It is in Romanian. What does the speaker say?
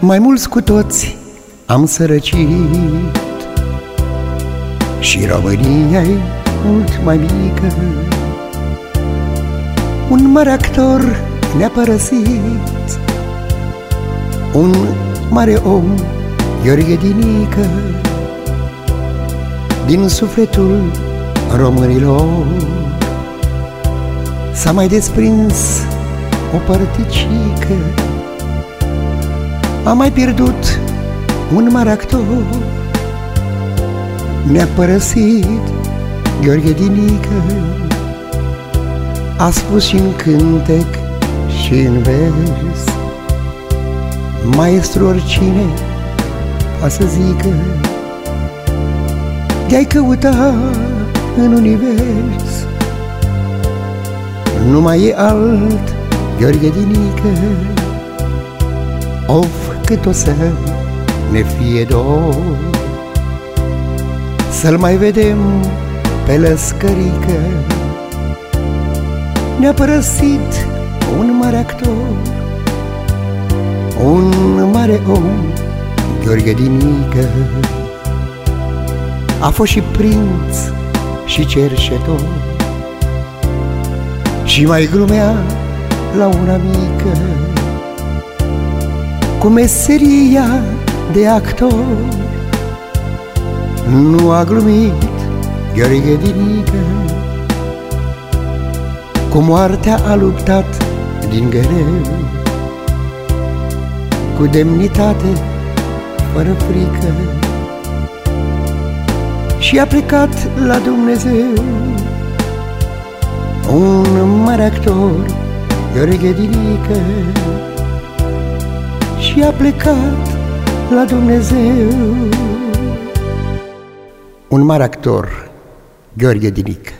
Mai mulți cu toți am sărăcit Și România e mult mai mică. Un mare actor ne-a părăsit Un mare om, Gheorghe Dinică Din sufletul românilor S-a mai desprins o părticică Am mai pierdut un mare actor Ne-a părăsit Gheorghe Dinică. A spus și în cântec și în vers Maestru oricine a să zică De-ai căuta în univers. Nu mai e alt Gheorghe Dinică. Of, cât o să ne fie dor. Să-l mai vedem pe lăscărică. Ne-a părăsit un mare actor Un mare om, Gheorghe Dinică A fost și prinț și cerșetor Și mai glumea la una mică Cu meseria de actor. Nu a glumit Gheorghe Dinică. Cu moartea a luptat din greu. Cu demnitate, fără frică. Și a plecat la Dumnezeu. Un mare actor, Gheorghe Dinică Și a plecat la Dumnezeu. Un mare actor, Gheorghe Dinică